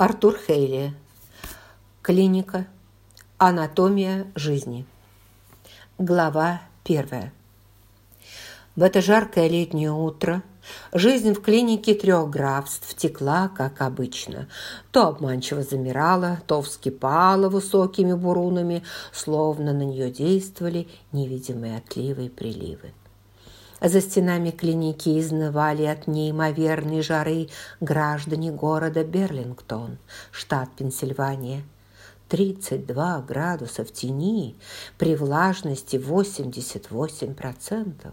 Артур Хейли. Клиника. Анатомия жизни. Глава первая. В это жаркое летнее утро жизнь в клинике трех графств текла, как обычно. То обманчиво замирала, то вскипала высокими бурунами, словно на нее действовали невидимые отливы и приливы. За стенами клиники изнывали от неимоверной жары граждане города Берлингтон, штат Пенсильвания. 32 градуса в тени при влажности 88%.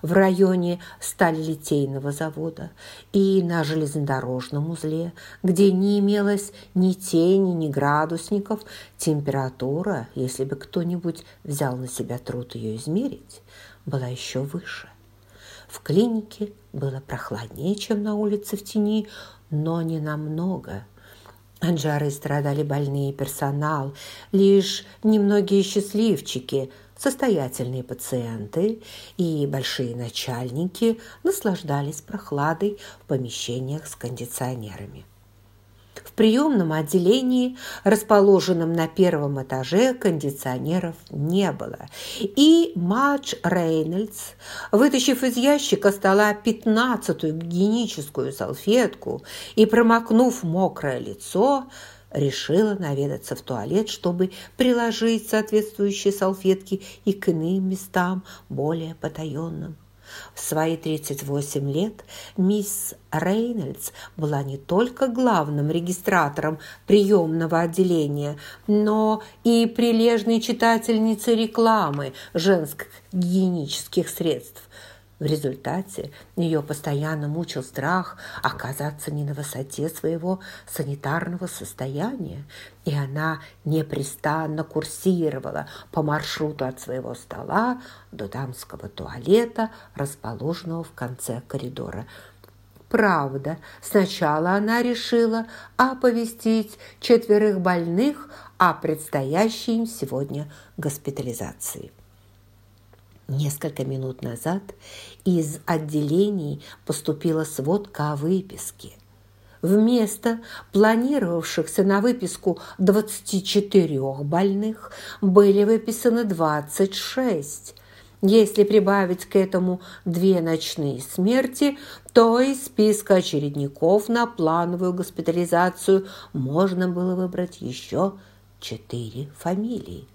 В районе сталелитейного завода и на железнодорожном узле, где не имелось ни тени, ни градусников, температура, если бы кто-нибудь взял на себя труд ее измерить, была еще выше. В клинике было прохладнее, чем на улице в тени, но не намного. От жары страдали больные персонал, лишь немногие счастливчики, состоятельные пациенты и большие начальники наслаждались прохладой в помещениях с кондиционерами. В приемном отделении, расположенном на первом этаже, кондиционеров не было. И Мадж Рейнольдс, вытащив из ящика стола пятнадцатую гигиеническую салфетку и промокнув мокрое лицо, решила наведаться в туалет, чтобы приложить соответствующие салфетки и к иным местам, более потаенным. В свои 38 лет мисс Рейнольдс была не только главным регистратором приемного отделения, но и прилежной читательницей рекламы женских гигиенических средств. В результате ее постоянно мучил страх оказаться не на высоте своего санитарного состояния, и она непрестанно курсировала по маршруту от своего стола до дамского туалета, расположенного в конце коридора. Правда, сначала она решила оповестить четверых больных о предстоящей им сегодня госпитализации. Несколько минут назад из отделений поступила сводка о выписке. Вместо планировавшихся на выписку 24 больных были выписаны 26. Если прибавить к этому две ночные смерти, то из списка очередников на плановую госпитализацию можно было выбрать еще четыре фамилии.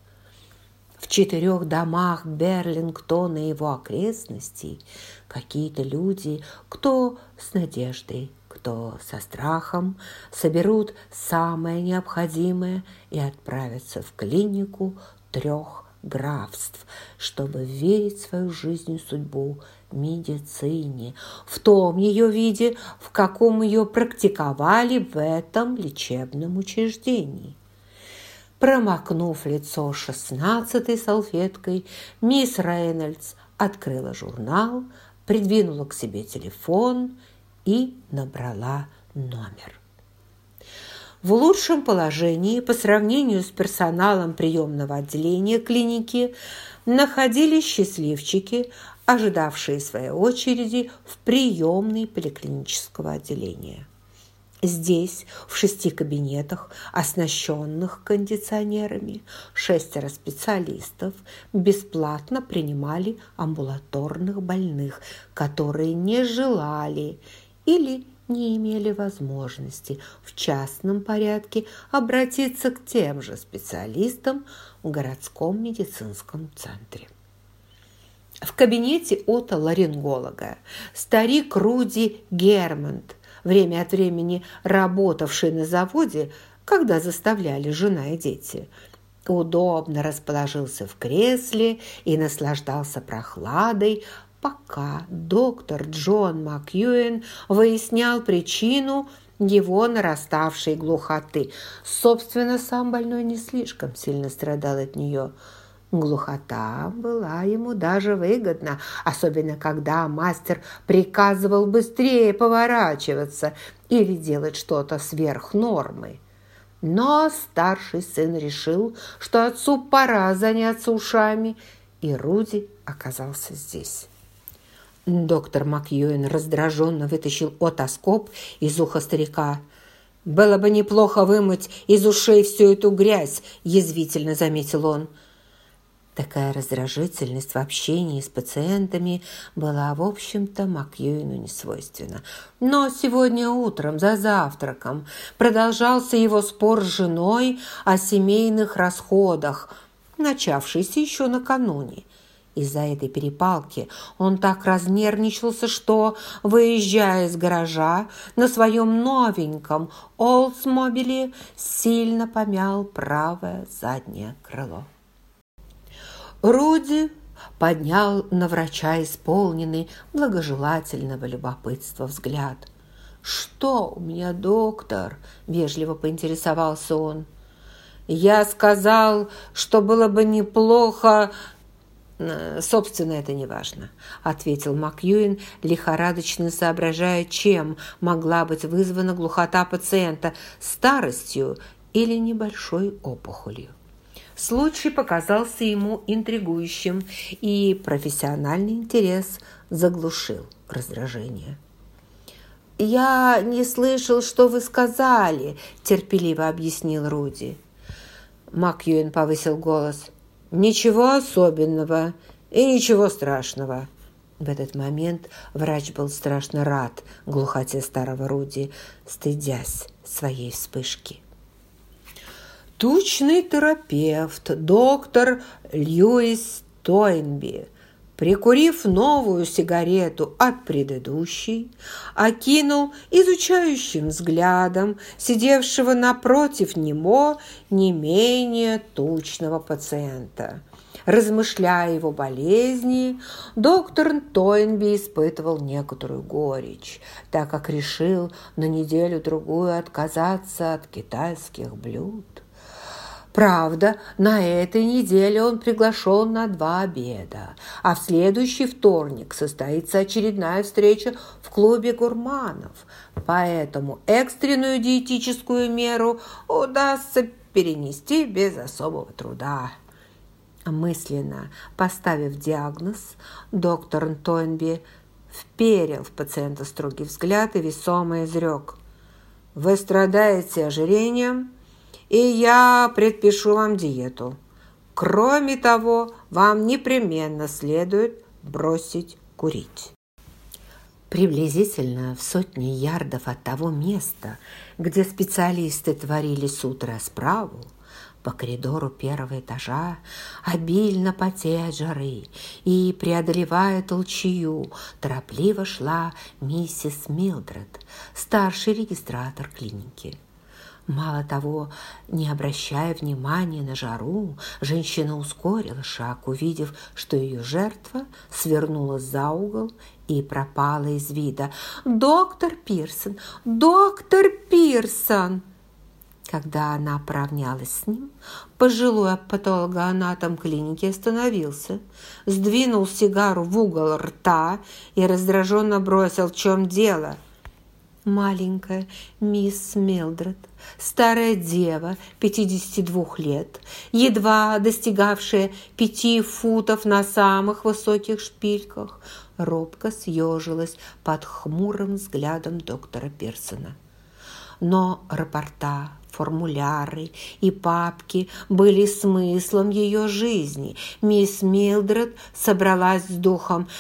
В четырех домах Берлингтона и его окрестностей какие-то люди, кто с надеждой, кто со страхом, соберут самое необходимое и отправятся в клинику трех графств, чтобы верить свою жизнь и судьбу медицине, в том ее виде, в каком ее практиковали в этом лечебном учреждении. Промокнув лицо шестнадцатой салфеткой, мисс Рейнольдс открыла журнал, придвинула к себе телефон и набрала номер. В лучшем положении по сравнению с персоналом приемного отделения клиники находились счастливчики, ожидавшие своей очереди в приемной поликлинического отделения. Здесь, в шести кабинетах, оснащенных кондиционерами, шестеро специалистов бесплатно принимали амбулаторных больных, которые не желали или не имели возможности в частном порядке обратиться к тем же специалистам в городском медицинском центре. В кабинете отоларинголога старик Руди Гермонт время от времени работавший на заводе, когда заставляли жена и дети, удобно расположился в кресле и наслаждался прохладой, пока доктор Джон Макьюэн выяснял причину его нараставшей глухоты. Собственно, сам больной не слишком сильно страдал от нее – Глухота была ему даже выгодна, особенно когда мастер приказывал быстрее поворачиваться или делать что-то сверх нормы. Но старший сын решил, что отцу пора заняться ушами, и Руди оказался здесь. Доктор Макьюэн раздраженно вытащил отоскоп из уха старика. «Было бы неплохо вымыть из ушей всю эту грязь», – язвительно заметил он. Такая раздражительность в общении с пациентами была, в общем-то, Макьюину не свойственна. Но сегодня утром, за завтраком, продолжался его спор с женой о семейных расходах, начавшийся еще накануне. Из-за этой перепалки он так разнервничался, что, выезжая из гаража на своем новеньком Олдсмобиле, сильно помял правое заднее крыло. Руди поднял на врача исполненный благожелательного любопытства взгляд. «Что у меня, доктор?» – вежливо поинтересовался он. «Я сказал, что было бы неплохо...» «Собственно, это не важно», – ответил Макьюин, лихорадочно соображая, чем могла быть вызвана глухота пациента – старостью или небольшой опухолью. Случай показался ему интригующим, и профессиональный интерес заглушил раздражение. «Я не слышал, что вы сказали», – терпеливо объяснил Руди. Макьюэн повысил голос. «Ничего особенного и ничего страшного». В этот момент врач был страшно рад глухоте старого Руди, стыдясь своей вспышки. Тучный терапевт, доктор Льюис Тойнби, прикурив новую сигарету от предыдущей, окинул изучающим взглядом сидевшего напротив него не менее тучного пациента. Размышляя о его болезни, доктор Тойнби испытывал некоторую горечь, так как решил на неделю-другую отказаться от китайских блюд. Правда, на этой неделе он приглашен на два обеда, а в следующий вторник состоится очередная встреча в клубе гурманов. Поэтому экстренную диетическую меру удастся перенести без особого труда. Мысленно поставив диагноз, доктор Тойнби вперил в пациента строгий взгляд и весомо изрек. «Вы страдаете ожирением?» И я предпишу вам диету. Кроме того, вам непременно следует бросить курить. Приблизительно в сотне ярдов от того места, где специалисты творили суд расправу, по коридору первого этажа, обильно потея от жары и, преодолевая толчью, торопливо шла миссис Милдред, старший регистратор клиники. Мало того, не обращая внимания на жару, женщина ускорила шаг, увидев, что ее жертва свернула за угол и пропала из вида. «Доктор Пирсон! Доктор Пирсон!» Когда она поравнялась с ним, пожилой патологоанатом клиники остановился, сдвинул сигару в угол рта и раздраженно бросил «В чем дело?» Маленькая мисс Мелдред, старая дева 52 лет, едва достигавшая пяти футов на самых высоких шпильках, робко съежилась под хмурым взглядом доктора Персона. Но рапорта, формуляры и папки были смыслом ее жизни. Мисс Милдред собралась с духом –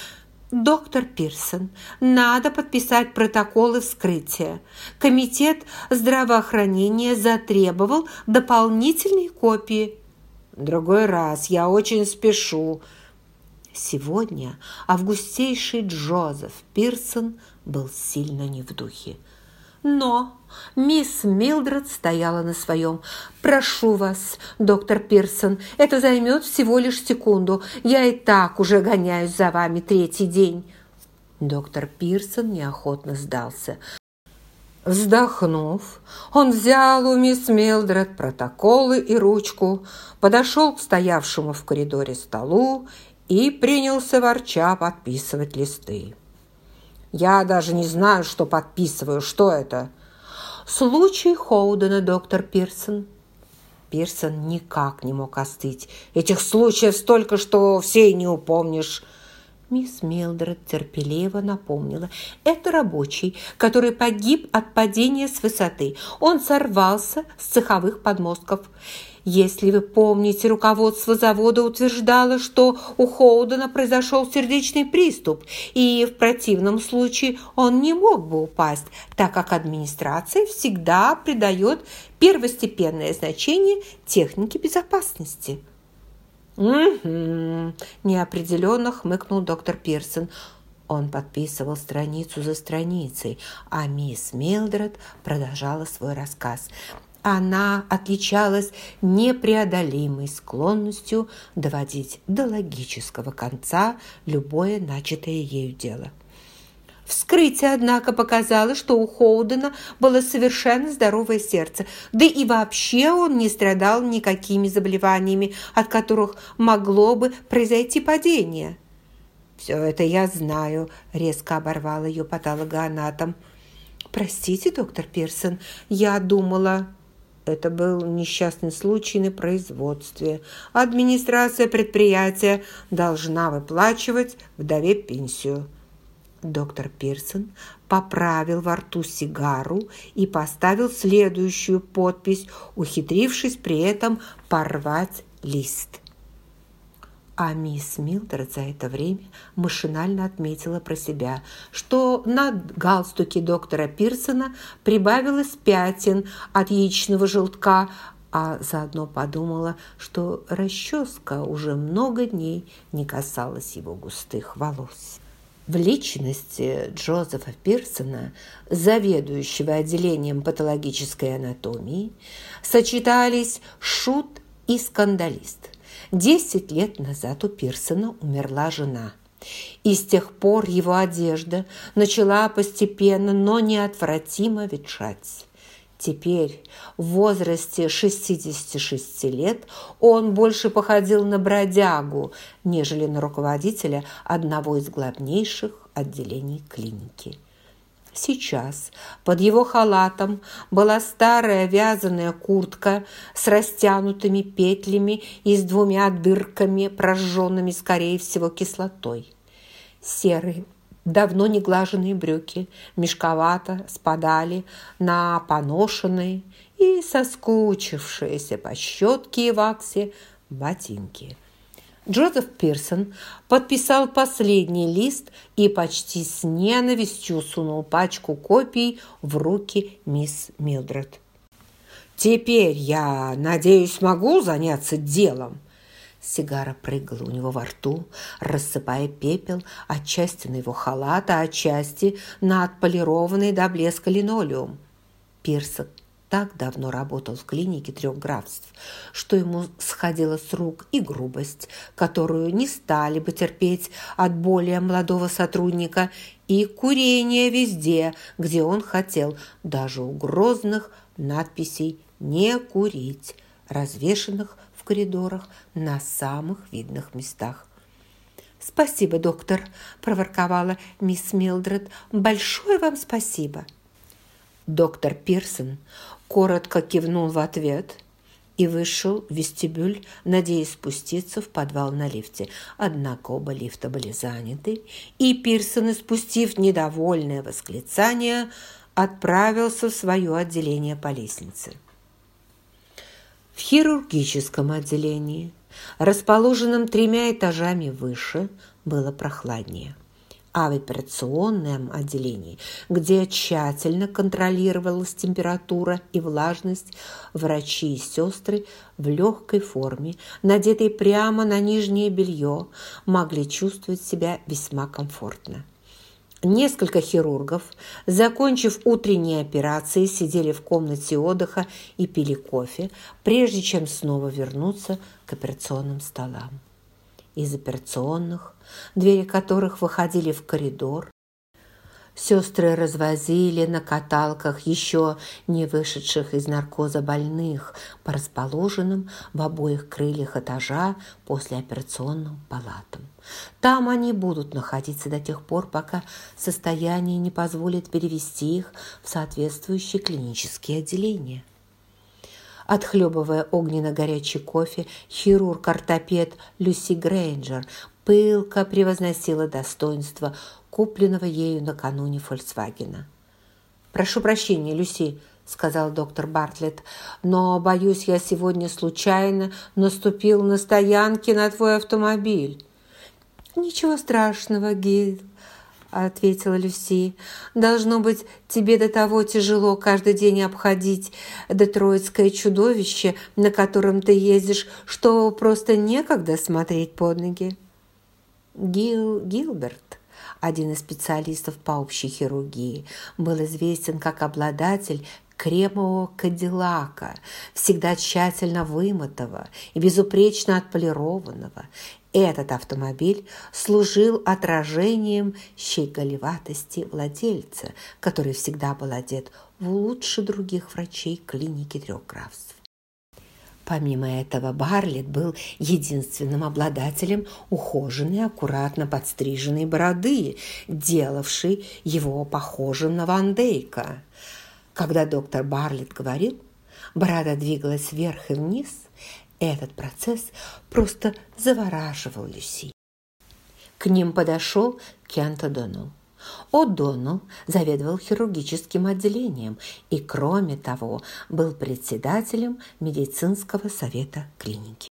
«Доктор Пирсон, надо подписать протоколы вскрытия. Комитет здравоохранения затребовал дополнительные копии». «Другой раз, я очень спешу». Сегодня августейший Джозеф Пирсон был сильно не в духе. Но мисс Милдред стояла на своем. «Прошу вас, доктор Пирсон, это займет всего лишь секунду. Я и так уже гоняюсь за вами третий день». Доктор Пирсон неохотно сдался. Вздохнув, он взял у мисс Милдред протоколы и ручку, подошел к стоявшему в коридоре столу и принялся ворча подписывать листы. Я даже не знаю, что подписываю. Что это?» «Случай Хоудена, доктор Пирсон». Пирсон никак не мог остыть. «Этих случаев столько, что все и не упомнишь». Мисс Милдред терпеливо напомнила. «Это рабочий, который погиб от падения с высоты. Он сорвался с цеховых подмостков. Если вы помните, руководство завода утверждало, что у Хоудена произошел сердечный приступ, и в противном случае он не мог бы упасть, так как администрация всегда придает первостепенное значение технике безопасности». «Угу», – неопределенно хмыкнул доктор Пирсон. Он подписывал страницу за страницей, а мисс Милдред продолжала свой рассказ. Она отличалась непреодолимой склонностью доводить до логического конца любое начатое ею дело. Вскрытие, однако, показало, что у Хоудена было совершенно здоровое сердце, да и вообще он не страдал никакими заболеваниями, от которых могло бы произойти падение. «Все это я знаю», – резко оборвал ее патологоанатом. «Простите, доктор Пирсон, я думала...» Это был несчастный случай на производстве. Администрация предприятия должна выплачивать вдове пенсию. Доктор Пирсон поправил во рту сигару и поставил следующую подпись, ухитрившись при этом порвать лист. А мисс Милдред за это время машинально отметила про себя, что на галстуке доктора Пирсона прибавилось пятен от яичного желтка, а заодно подумала, что расческа уже много дней не касалась его густых волос. В личности Джозефа Пирсона, заведующего отделением патологической анатомии, сочетались шут и скандалист. Десять лет назад у Пирсона умерла жена. И с тех пор его одежда начала постепенно, но неотвратимо ветшать. Теперь, в возрасте 66 лет, он больше походил на бродягу, нежели на руководителя одного из главнейших отделений клиники. Сейчас под его халатом была старая вязаная куртка с растянутыми петлями и с двумя дырками, прожженными, скорее всего, кислотой. Серый Давно не глаженные брюки мешковато спадали на поношенные и соскучившиеся по щетке и ваксе ботинки. Джозеф Пирсон подписал последний лист и почти с ненавистью сунул пачку копий в руки мисс Милдред. «Теперь я, надеюсь, могу заняться делом», Сигара прыгала у него во рту, рассыпая пепел отчасти на его халат, а отчасти на отполированный до блеска линолеум. Пирсок так давно работал в клинике трех графств, что ему сходила с рук и грубость, которую не стали бы терпеть от более молодого сотрудника, и курение везде, где он хотел, даже у грозных надписей «Не курить», развешенных коридорах на самых видных местах. «Спасибо, доктор», – проворковала мисс Милдред. «Большое вам спасибо». Доктор Пирсон коротко кивнул в ответ и вышел в вестибюль, надеясь спуститься в подвал на лифте. Однако оба лифта были заняты, и Пирсон, спустив недовольное восклицание, отправился в свое отделение по лестнице. В хирургическом отделении, расположенном тремя этажами выше, было прохладнее. А в операционном отделении, где тщательно контролировалась температура и влажность, врачи и сестры в легкой форме, надетые прямо на нижнее белье, могли чувствовать себя весьма комфортно. Несколько хирургов, закончив утренние операции, сидели в комнате отдыха и пили кофе, прежде чем снова вернуться к операционным столам. Из операционных, двери которых выходили в коридор, Сестры развозили на каталках еще не вышедших из наркоза больных по расположенным в обоих крыльях этажа после операционным палатам. Там они будут находиться до тех пор, пока состояние не позволит перевести их в соответствующие клинические отделения. Отхлебывая огненно-горячий кофе, хирург-ортопед Люси Грейнджер пылко превозносила достоинство купленного ею накануне «Фольксвагена». «Прошу прощения, Люси», – сказал доктор Бартлетт, «но, боюсь, я сегодня случайно наступил на стоянке на твой автомобиль». «Ничего страшного, Гил», – ответила Люси. «Должно быть, тебе до того тяжело каждый день обходить детройтское чудовище, на котором ты ездишь, что просто некогда смотреть под ноги». Гил Гилберт один из специалистов по общей хирургии, был известен как обладатель кремового кадиллака, всегда тщательно вымытого и безупречно отполированного. Этот автомобиль служил отражением щеголеватости владельца, который всегда был одет в лучше других врачей клиники трех графств. Помимо этого, Барлет был единственным обладателем ухоженной, аккуратно подстриженной бороды, делавшей его похожим на Ван Дейка. Когда доктор Барлет говорил, борода двигалась вверх и вниз, этот процесс просто завораживал Люси. К ним подошел Кент О'Доннелл. О'Доннелл заведовал хирургическим отделением и, кроме того, был председателем медицинского совета клиники.